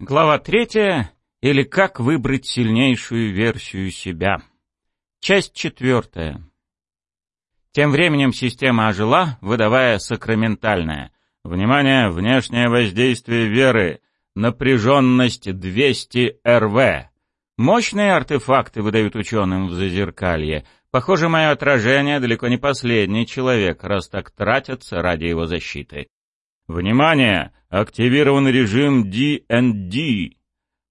Глава третья. Или как выбрать сильнейшую версию себя. Часть четвертая. Тем временем система ожила, выдавая сакраментальное. Внимание, внешнее воздействие веры. Напряженность 200 РВ. Мощные артефакты выдают ученым в зазеркалье. Похоже, мое отражение далеко не последний человек, раз так тратятся ради его защиты. Внимание! Активирован режим D&D.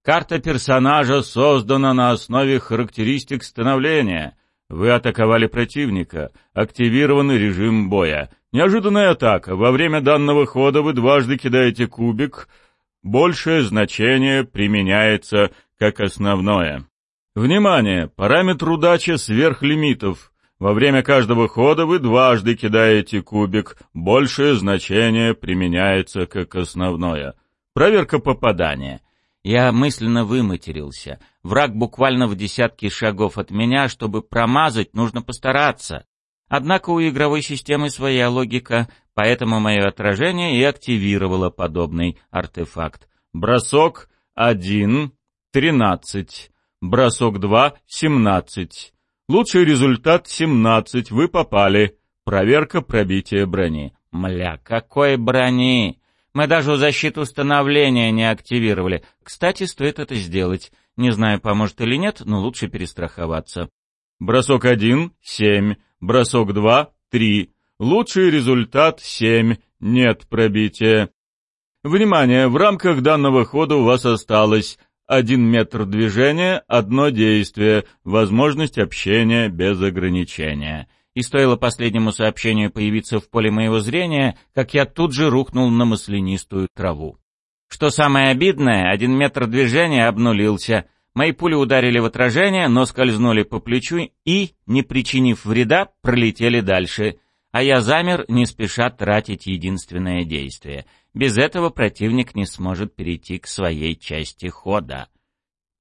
Карта персонажа создана на основе характеристик становления. Вы атаковали противника. Активирован режим боя. Неожиданная атака. Во время данного хода вы дважды кидаете кубик. Большее значение применяется как основное. Внимание! Параметр удачи сверх лимитов. Во время каждого хода вы дважды кидаете кубик. Большее значение применяется как основное. Проверка попадания. Я мысленно выматерился. Враг буквально в десятке шагов от меня, чтобы промазать, нужно постараться. Однако у игровой системы своя логика, поэтому мое отражение и активировало подобный артефакт. Бросок 1, 13. Бросок 2, 17. Лучший результат 17, вы попали. Проверка пробития брони. Мля, какой брони? Мы даже защиту становления не активировали. Кстати, стоит это сделать. Не знаю, поможет или нет, но лучше перестраховаться. Бросок 1 — 7. Бросок 2 — 3. Лучший результат — 7. Нет пробития. Внимание! В рамках данного хода у вас осталось один метр движения, одно действие, возможность общения без ограничения. И стоило последнему сообщению появиться в поле моего зрения, как я тут же рухнул на маслянистую траву. Что самое обидное, один метр движения обнулился. Мои пули ударили в отражение, но скользнули по плечу и, не причинив вреда, пролетели дальше. А я замер, не спеша тратить единственное действие — без этого противник не сможет перейти к своей части хода.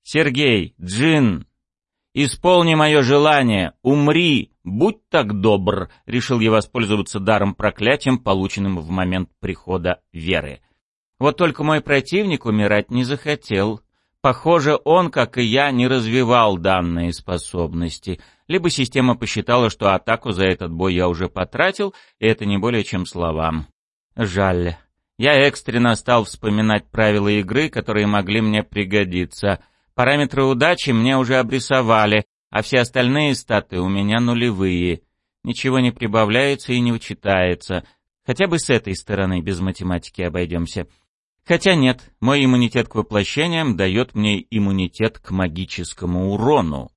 «Сергей, Джин, исполни мое желание, умри, будь так добр», — решил я воспользоваться даром проклятием, полученным в момент прихода веры. Вот только мой противник умирать не захотел. Похоже, он, как и я, не развивал данные способности. Либо система посчитала, что атаку за этот бой я уже потратил, и это не более чем словам. Жаль. Я экстренно стал вспоминать правила игры, которые могли мне пригодиться. Параметры удачи мне уже обрисовали, а все остальные статы у меня нулевые. Ничего не прибавляется и не вычитается. Хотя бы с этой стороны без математики обойдемся. Хотя нет, мой иммунитет к воплощениям дает мне иммунитет к магическому урону.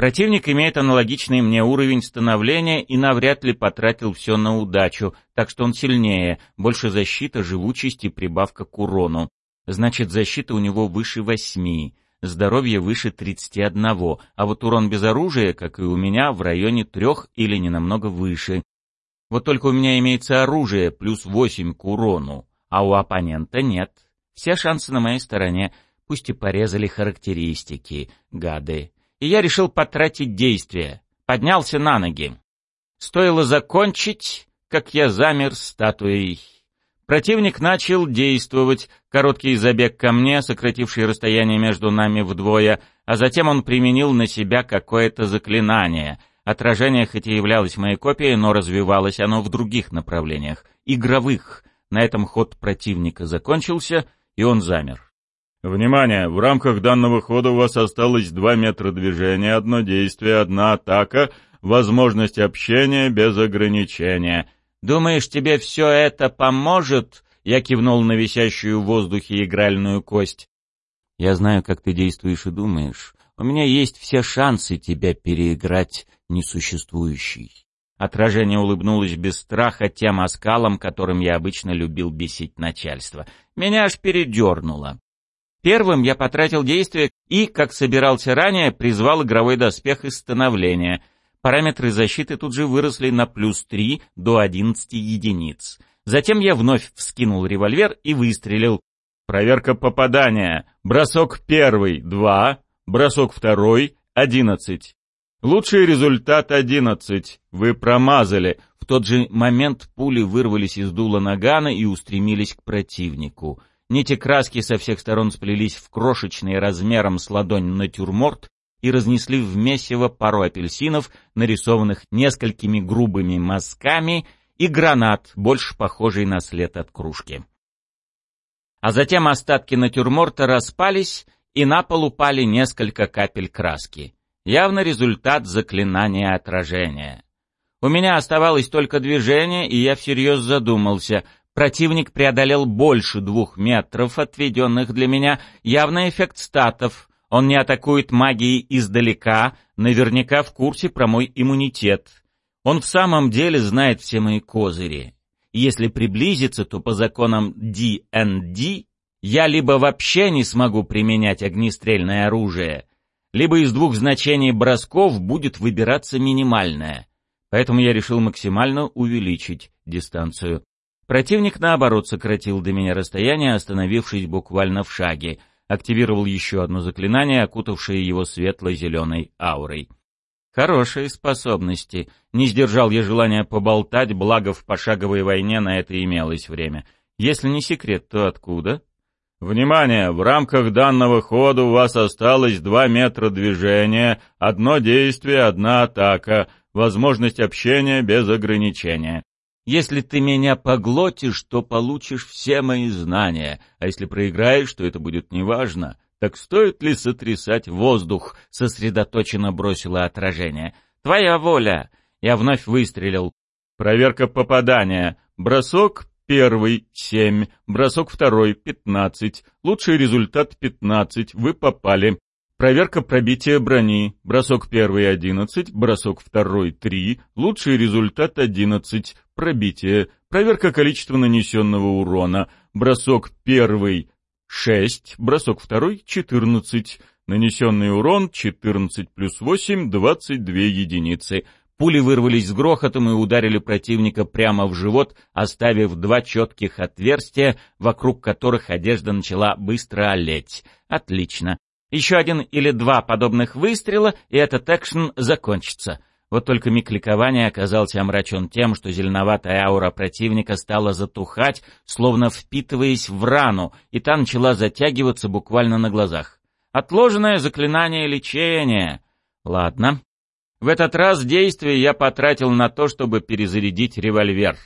Противник имеет аналогичный мне уровень становления и навряд ли потратил все на удачу, так что он сильнее, больше защита, живучесть и прибавка к урону. Значит, защита у него выше восьми, здоровье выше тридцати одного, а вот урон без оружия, как и у меня, в районе трех или не намного выше. Вот только у меня имеется оружие плюс восемь к урону, а у оппонента нет. Все шансы на моей стороне, пусть и порезали характеристики, гады и я решил потратить действие. Поднялся на ноги. Стоило закончить, как я замер статуей. Противник начал действовать, короткий забег ко мне, сокративший расстояние между нами вдвое, а затем он применил на себя какое-то заклинание. Отражение хоть и являлось моей копией, но развивалось оно в других направлениях, игровых. На этом ход противника закончился, и он замер. Внимание! В рамках данного хода у вас осталось два метра движения, одно действие, одна атака, возможность общения без ограничения. Думаешь, тебе все это поможет? Я кивнул на висящую в воздухе игральную кость. Я знаю, как ты действуешь и думаешь. У меня есть все шансы тебя переиграть, несуществующий. Отражение улыбнулось без страха тем оскалом, которым я обычно любил бесить начальство. Меня аж передернуло. Первым я потратил действие и, как собирался ранее, призвал игровой доспех из становления. Параметры защиты тут же выросли на плюс 3 до 11 единиц. Затем я вновь вскинул револьвер и выстрелил. Проверка попадания. Бросок первый — 2, бросок второй — 11. Лучший результат — 11. Вы промазали. В тот же момент пули вырвались из дула нагана и устремились к противнику. Нити краски со всех сторон сплелись в крошечный размером с ладонь натюрморт и разнесли в месиво пару апельсинов, нарисованных несколькими грубыми мазками, и гранат, больше похожий на след от кружки. А затем остатки натюрморта распались, и на пол упали несколько капель краски. Явно результат заклинания отражения. У меня оставалось только движение, и я всерьез задумался. Противник преодолел больше двух метров, отведенных для меня. Явно эффект статов. Он не атакует магией издалека, наверняка в курсе про мой иммунитет. Он в самом деле знает все мои козыри. Если приблизиться, то по законам D&D я либо вообще не смогу применять огнестрельное оружие, либо из двух значений бросков будет выбираться минимальное. Поэтому я решил максимально увеличить дистанцию. Противник, наоборот, сократил до меня расстояние, остановившись буквально в шаге. Активировал еще одно заклинание, окутавшее его светло-зеленой аурой. Хорошие способности. Не сдержал я желания поболтать, благо в пошаговой войне на это имелось время. Если не секрет, то откуда? Внимание! В рамках данного хода у вас осталось два метра движения, одно действие, одна атака, возможность общения без ограничения. Если ты меня поглотишь, то получишь все мои знания, а если проиграешь, то это будет неважно. Так стоит ли сотрясать воздух? Сосредоточенно бросило отражение. Твоя воля. Я вновь выстрелил. Проверка попадания. Бросок первый — семь, бросок второй — пятнадцать, лучший результат — пятнадцать, вы попали. Проверка пробития брони. Бросок первый — одиннадцать, бросок второй — три, лучший результат — одиннадцать, пробитие. Проверка количества нанесенного урона. Бросок первый 6, бросок второй 14, нанесенный урон 14 плюс 8, 22 единицы. Пули вырвались с грохотом и ударили противника прямо в живот, оставив два четких отверстия, вокруг которых одежда начала быстро олеть. Отлично. Еще один или два подобных выстрела, и этот экшен закончится. Вот только миг ликования оказался омрачен тем, что зеленоватая аура противника стала затухать, словно впитываясь в рану, и та начала затягиваться буквально на глазах. Отложенное заклинание лечения. Ладно. В этот раз действие я потратил на то, чтобы перезарядить револьвер.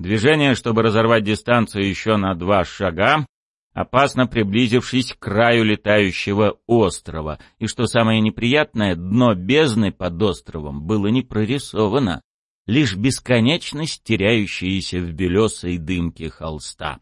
Движение, чтобы разорвать дистанцию еще на два шага, опасно приблизившись к краю летающего острова, и что самое неприятное, дно бездны под островом было не прорисовано, лишь бесконечность, теряющаяся в белесой дымке холста.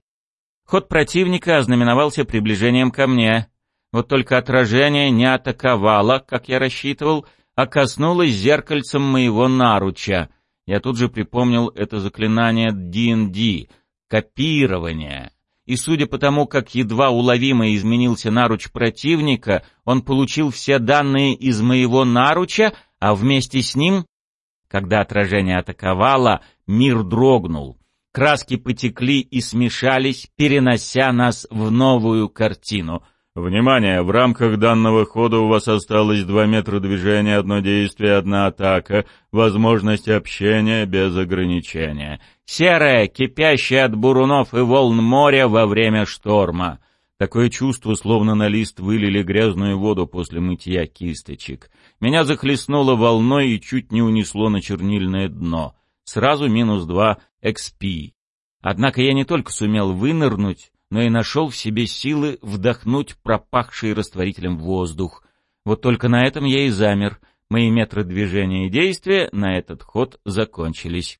Ход противника ознаменовался приближением ко мне, вот только отражение не атаковало, как я рассчитывал, а коснулось зеркальцем моего наруча. Я тут же припомнил это заклинание D&D — копирование и судя по тому, как едва уловимо изменился наруч противника, он получил все данные из моего наруча, а вместе с ним, когда отражение атаковало, мир дрогнул. Краски потекли и смешались, перенося нас в новую картину. Внимание! В рамках данного хода у вас осталось два метра движения, одно действие, одна атака, возможность общения без ограничения. Серое, кипящее от бурунов и волн моря во время шторма. Такое чувство, словно на лист вылили грязную воду после мытья кисточек. Меня захлестнуло волной и чуть не унесло на чернильное дно. Сразу минус два XP. Однако я не только сумел вынырнуть, но и нашел в себе силы вдохнуть пропахший растворителем воздух. Вот только на этом я и замер. Мои метры движения и действия на этот ход закончились.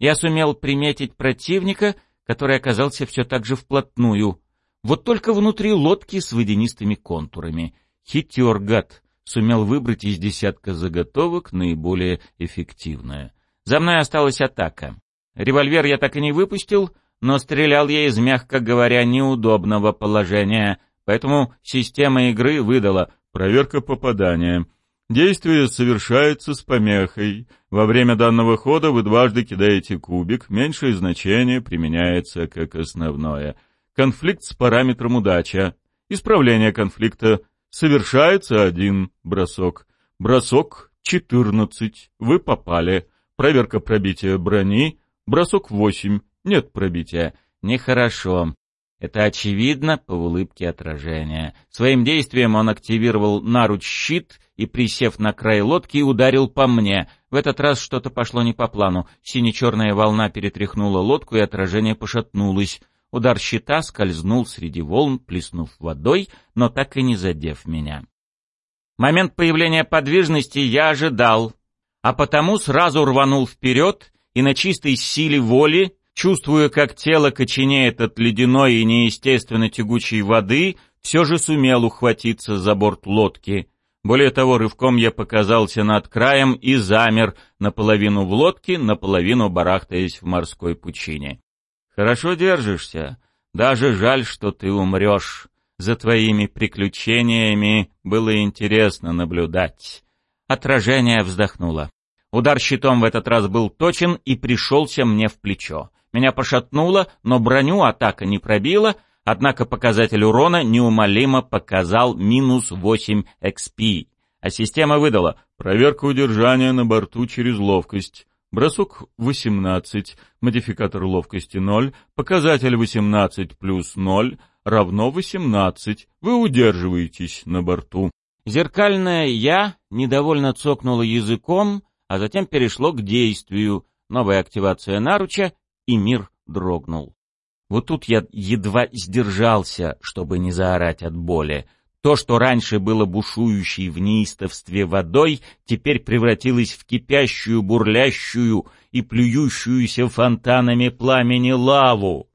Я сумел приметить противника, который оказался все так же вплотную. Вот только внутри лодки с водянистыми контурами. Хитер гад сумел выбрать из десятка заготовок наиболее эффективное. За мной осталась атака. Револьвер я так и не выпустил, но стрелял я из, мягко говоря, неудобного положения, поэтому система игры выдала «проверка попадания». Действие совершается с помехой. Во время данного хода вы дважды кидаете кубик, меньшее значение применяется как основное. Конфликт с параметром удача. Исправление конфликта. Совершается один бросок. Бросок 14. Вы попали. Проверка пробития брони. Бросок 8. Нет пробития. Нехорошо. Это очевидно по улыбке отражения. Своим действием он активировал наруч щит и, присев на край лодки, ударил по мне. В этот раз что-то пошло не по плану. Сине-черная волна перетряхнула лодку, и отражение пошатнулось. Удар щита скользнул среди волн, плеснув водой, но так и не задев меня. Момент появления подвижности я ожидал, а потому сразу рванул вперед и на чистой силе воли чувствуя, как тело коченеет от ледяной и неестественно тягучей воды, все же сумел ухватиться за борт лодки. Более того, рывком я показался над краем и замер, наполовину в лодке, наполовину барахтаясь в морской пучине. «Хорошо держишься. Даже жаль, что ты умрешь. За твоими приключениями было интересно наблюдать». Отражение вздохнуло. Удар щитом в этот раз был точен и пришелся мне в плечо. Меня пошатнуло, но броню атака не пробила, однако показатель урона неумолимо показал минус 8 XP. А система выдала «Проверка удержания на борту через ловкость». Бросок 18, модификатор ловкости 0, показатель 18 плюс 0 равно 18. Вы удерживаетесь на борту. Зеркальное «я» недовольно цокнуло языком, а затем перешло к действию. Новая активация наруча, и мир дрогнул. Вот тут я едва сдержался, чтобы не заорать от боли. То, что раньше было бушующей в неистовстве водой, теперь превратилось в кипящую, бурлящую и плюющуюся фонтанами пламени лаву.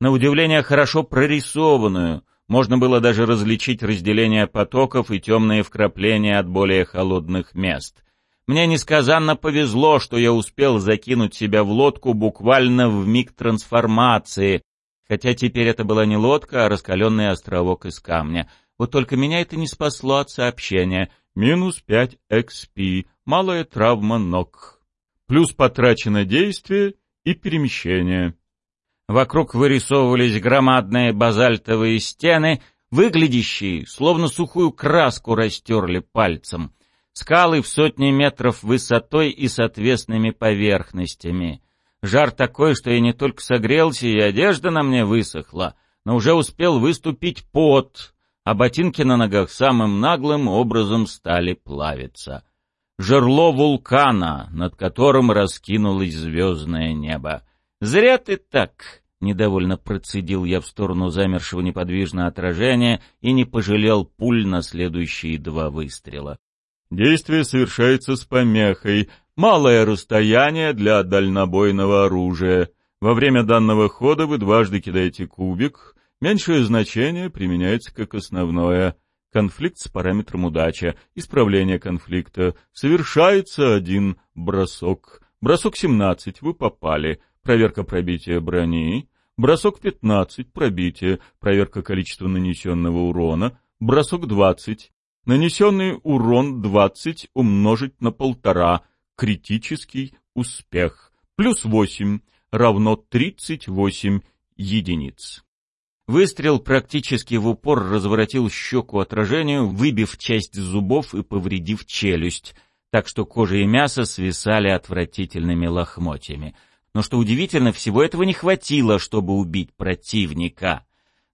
На удивление хорошо прорисованную, можно было даже различить разделение потоков и темные вкрапления от более холодных мест. Мне несказанно повезло, что я успел закинуть себя в лодку буквально в миг трансформации, хотя теперь это была не лодка, а раскаленный островок из камня. Вот только меня это не спасло от сообщения. Минус 5 XP, малая травма ног. Плюс потрачено действие и перемещение. Вокруг вырисовывались громадные базальтовые стены, выглядящие, словно сухую краску растерли пальцем. Скалы в сотни метров высотой и с отвесными поверхностями. Жар такой, что я не только согрелся, и одежда на мне высохла, но уже успел выступить пот, а ботинки на ногах самым наглым образом стали плавиться. Жерло вулкана, над которым раскинулось звездное небо. «Зря ты так!» — недовольно процедил я в сторону замершего неподвижно отражения и не пожалел пуль на следующие два выстрела. Действие совершается с помехой. Малое расстояние для дальнобойного оружия. Во время данного хода вы дважды кидаете кубик. Меньшее значение применяется как основное. Конфликт с параметром удача. Исправление конфликта. Совершается один бросок. Бросок 17. Вы попали. Проверка пробития брони. Бросок 15. Пробитие. Проверка количества нанесенного урона. Бросок 20. Нанесенный урон 20 умножить на полтора. Критический успех. Плюс 8 равно 38 единиц. Выстрел практически в упор разворотил щеку отражению, выбив часть зубов и повредив челюсть, так что кожа и мясо свисали отвратительными лохмотьями. Но что удивительно, всего этого не хватило, чтобы убить противника.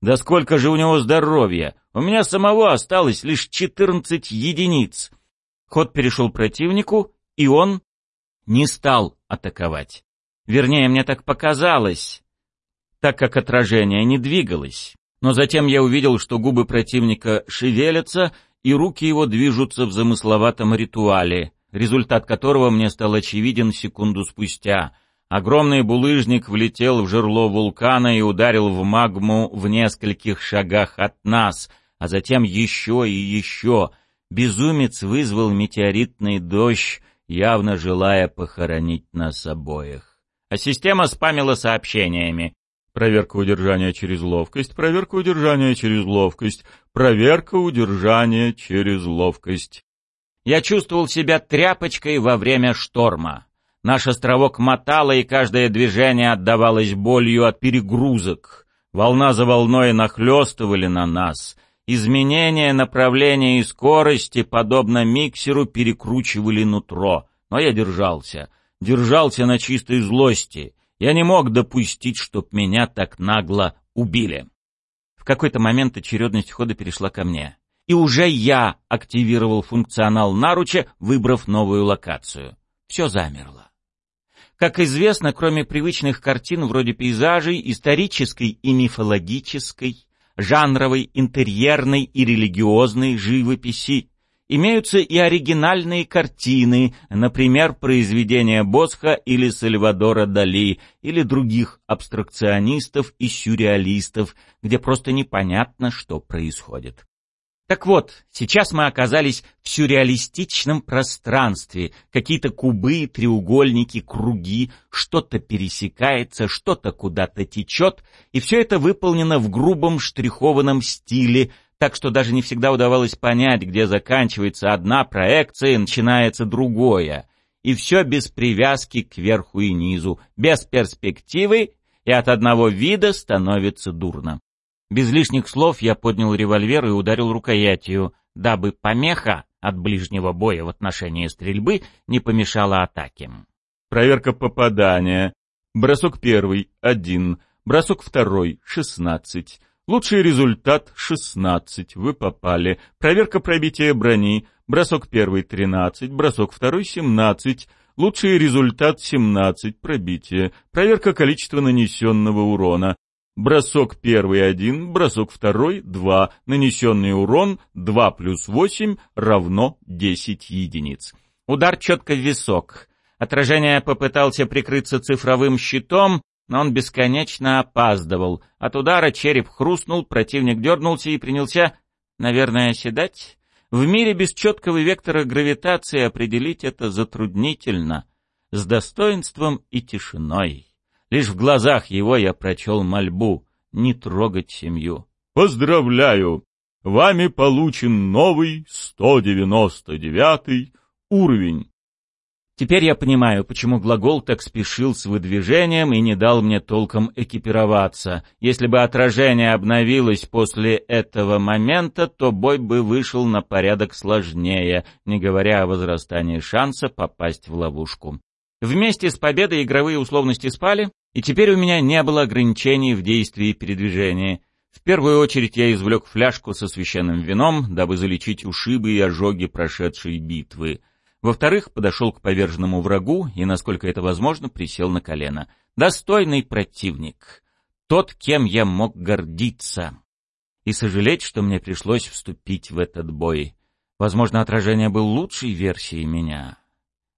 Да сколько же у него здоровья! У меня самого осталось лишь 14 единиц. Ход перешел противнику, и он не стал атаковать. Вернее, мне так показалось, так как отражение не двигалось. Но затем я увидел, что губы противника шевелятся, и руки его движутся в замысловатом ритуале, результат которого мне стал очевиден секунду спустя — Огромный булыжник влетел в жерло вулкана и ударил в магму в нескольких шагах от нас, а затем еще и еще. Безумец вызвал метеоритный дождь, явно желая похоронить нас обоих. А система спамила сообщениями. Проверка удержания через ловкость, проверка удержания через ловкость, проверка удержания через ловкость. Я чувствовал себя тряпочкой во время шторма. Наш островок мотало, и каждое движение отдавалось болью от перегрузок. Волна за волной нахлестывали на нас. Изменения направления и скорости, подобно миксеру, перекручивали нутро. Но я держался. Держался на чистой злости. Я не мог допустить, чтоб меня так нагло убили. какой-то момент очередность хода перешла ко мне. И уже я активировал функционал наруча, выбрав новую локацию. Все замерло. Как известно, кроме привычных картин вроде пейзажей, исторической и мифологической, жанровой, интерьерной и религиозной живописи, имеются и оригинальные картины, например, произведения Босха или Сальвадора Дали, или других абстракционистов и сюрреалистов, где просто непонятно, что происходит. Так вот, сейчас мы оказались в сюрреалистичном пространстве. Какие-то кубы, треугольники, круги, что-то пересекается, что-то куда-то течет, и все это выполнено в грубом штрихованном стиле, так что даже не всегда удавалось понять, где заканчивается одна проекция и начинается другое. И все без привязки к верху и низу, без перспективы, и от одного вида становится дурно. Без лишних слов я поднял револьвер и ударил рукоятью, дабы помеха от ближнего боя в отношении стрельбы не помешала атаке. Проверка попадания. Бросок первый — один. Бросок второй — шестнадцать. Лучший результат — шестнадцать. Вы попали. Проверка пробития брони. Бросок первый — тринадцать. Бросок второй — семнадцать. Лучший результат — семнадцать. Пробитие. Проверка количества нанесенного урона. Бросок первый — один, бросок второй — два. Нанесенный урон — два плюс восемь равно десять единиц. Удар четко в висок. Отражение попытался прикрыться цифровым щитом, но он бесконечно опаздывал. От удара череп хрустнул, противник дернулся и принялся, наверное, оседать. В мире без четкого вектора гравитации определить это затруднительно. С достоинством и тишиной. Лишь в глазах его я прочел мольбу не трогать семью. «Поздравляю! Вами получен новый 199 уровень». Теперь я понимаю, почему глагол так спешил с выдвижением и не дал мне толком экипироваться. Если бы отражение обновилось после этого момента, то бой бы вышел на порядок сложнее, не говоря о возрастании шанса попасть в ловушку. Вместе с победой игровые условности спали, и теперь у меня не было ограничений в действии и передвижении. В первую очередь я извлек фляжку со священным вином, дабы залечить ушибы и ожоги прошедшей битвы. Во-вторых, подошел к поверженному врагу и, насколько это возможно, присел на колено. Достойный противник. Тот, кем я мог гордиться. И сожалеть, что мне пришлось вступить в этот бой. Возможно, отражение был лучшей версией меня.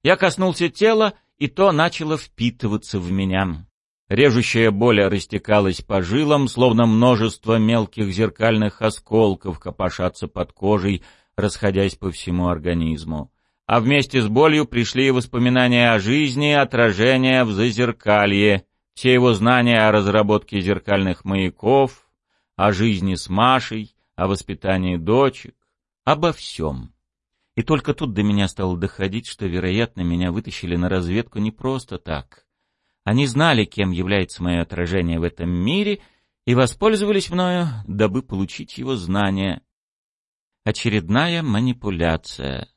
Я коснулся тела и то начало впитываться в меня. Режущая боль растекалась по жилам, словно множество мелких зеркальных осколков копошатся под кожей, расходясь по всему организму. А вместе с болью пришли и воспоминания о жизни, отражения в зазеркалье, все его знания о разработке зеркальных маяков, о жизни с Машей, о воспитании дочек, обо всем. И только тут до меня стало доходить, что, вероятно, меня вытащили на разведку не просто так. Они знали, кем является мое отражение в этом мире, и воспользовались мною, дабы получить его знания. Очередная манипуляция.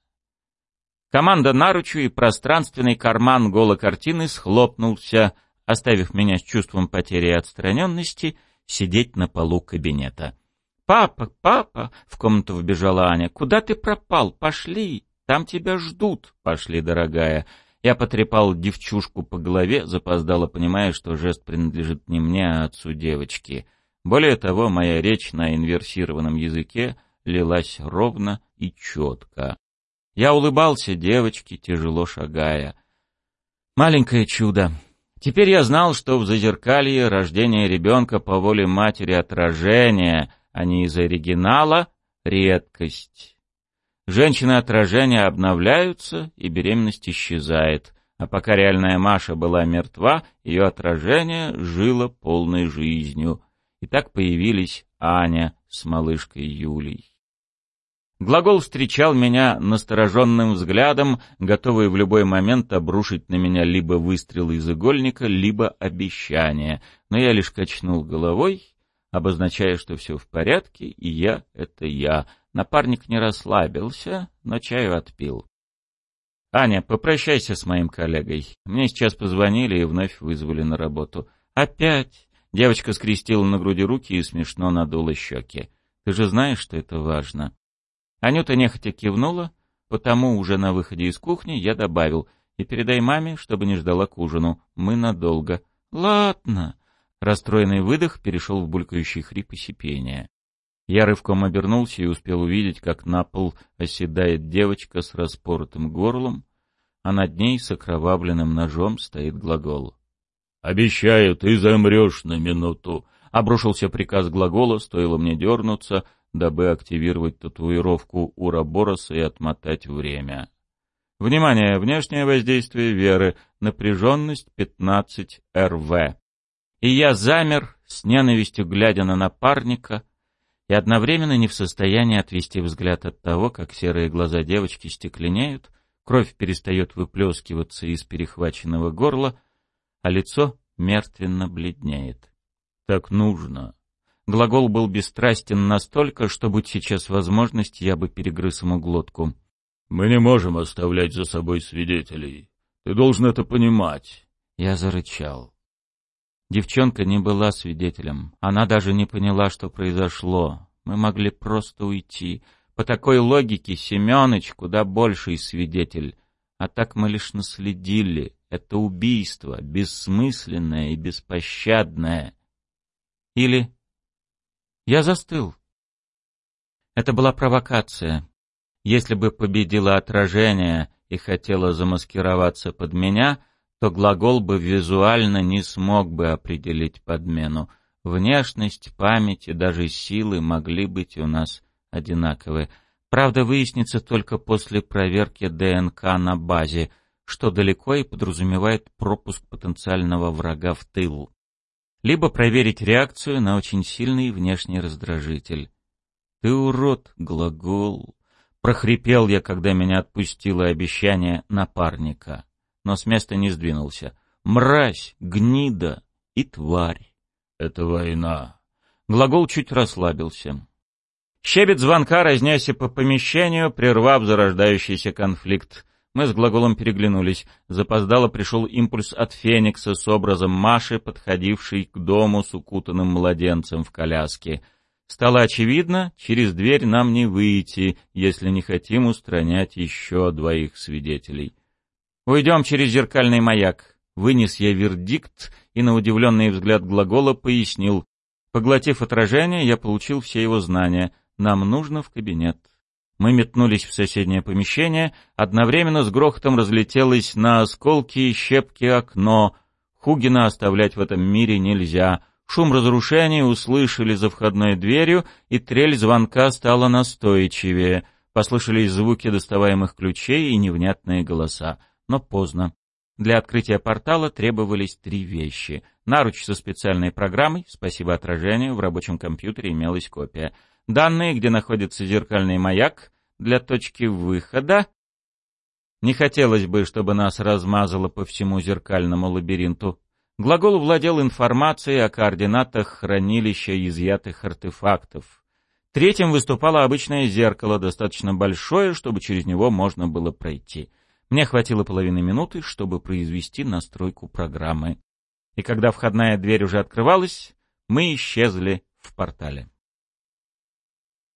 Команда наручу и пространственный карман голокартины схлопнулся, оставив меня с чувством потери и отстраненности сидеть на полу кабинета. «Папа, папа!» — в комнату вбежала Аня. «Куда ты пропал? Пошли! Там тебя ждут!» «Пошли, дорогая!» Я потрепал девчушку по голове, запоздало понимая, что жест принадлежит не мне, а отцу девочки. Более того, моя речь на инверсированном языке лилась ровно и четко. Я улыбался девочке, тяжело шагая. Маленькое чудо. Теперь я знал, что в зазеркалье рождение ребенка по воле матери отражения — а не из оригинала, редкость. Женщины отражения обновляются, и беременность исчезает. А пока реальная Маша была мертва, ее отражение жило полной жизнью. И так появились Аня с малышкой Юлей. Глагол встречал меня настороженным взглядом, готовый в любой момент обрушить на меня либо выстрел из игольника, либо обещание. Но я лишь качнул головой обозначая, что все в порядке, и я — это я. Напарник не расслабился, но чаю отпил. «Аня, попрощайся с моим коллегой. Мне сейчас позвонили и вновь вызвали на работу». «Опять?» Девочка скрестила на груди руки и смешно надула щеки. «Ты же знаешь, что это важно». Анюта нехотя кивнула, потому уже на выходе из кухни я добавил «И передай маме, чтобы не ждала к ужину. Мы надолго». «Ладно». Расстроенный выдох перешел в булькающий хрип и сипение. Я рывком обернулся и успел увидеть, как на пол оседает девочка с распоротым горлом, а над ней с окровавленным ножом стоит глагол. «Обещаю, ты замрешь на минуту!» — обрушился приказ глагола, стоило мне дернуться, дабы активировать татуировку Урабороса и отмотать время. Внимание! Внешнее воздействие веры. Напряженность 15 РВ. И я замер, с ненавистью глядя на напарника, и одновременно не в состоянии отвести взгляд от того, как серые глаза девочки стекленеют, кровь перестает выплескиваться из перехваченного горла, а лицо мертвенно бледнеет. Так нужно. Глагол был бесстрастен настолько, что, будь сейчас возможность, я бы перегрыз ему глотку. «Мы не можем оставлять за собой свидетелей. Ты должен это понимать». Я зарычал. Девчонка не была свидетелем. Она даже не поняла, что произошло. Мы могли просто уйти. По такой логике Семёныч куда больший свидетель. А так мы лишь наследили. Это убийство, бессмысленное и беспощадное. Или... Я застыл. Это была провокация. Если бы победило отражение и хотело замаскироваться под меня — то глагол бы визуально не смог бы определить подмену. Внешность, память и даже силы могли быть у нас одинаковы. Правда, выяснится только после проверки ДНК на базе, что далеко и подразумевает пропуск потенциального врага в тыл. Либо проверить реакцию на очень сильный внешний раздражитель. «Ты урод, глагол!» — прохрипел я, когда меня отпустило обещание напарника но с места не сдвинулся. «Мразь, гнида и тварь!» «Это война!» Глагол чуть расслабился. Щебет звонка разнесся по помещению, прервав зарождающийся конфликт. Мы с глаголом переглянулись. Запоздало пришел импульс от Феникса с образом Маши, подходившей к дому с укутанным младенцем в коляске. Стало очевидно, через дверь нам не выйти, если не хотим устранять еще двоих свидетелей. «Уйдем через зеркальный маяк», — вынес я вердикт и на удивленный взгляд глагола пояснил. Поглотив отражение, я получил все его знания. Нам нужно в кабинет. Мы метнулись в соседнее помещение, одновременно с грохотом разлетелось на осколки и щепки окно. Хугина оставлять в этом мире нельзя. Шум разрушения услышали за входной дверью, и трель звонка стала настойчивее. Послышались звуки доставаемых ключей и невнятные голоса но поздно. Для открытия портала требовались три вещи. Наруч со специальной программой, спасибо отражению, в рабочем компьютере имелась копия. Данные, где находится зеркальный маяк, для точки выхода. Не хотелось бы, чтобы нас размазало по всему зеркальному лабиринту. Глагол владел информацией о координатах хранилища изъятых артефактов. Третьим выступало обычное зеркало, достаточно большое, чтобы через него можно было пройти. Мне хватило половины минуты, чтобы произвести настройку программы. И когда входная дверь уже открывалась, мы исчезли в портале.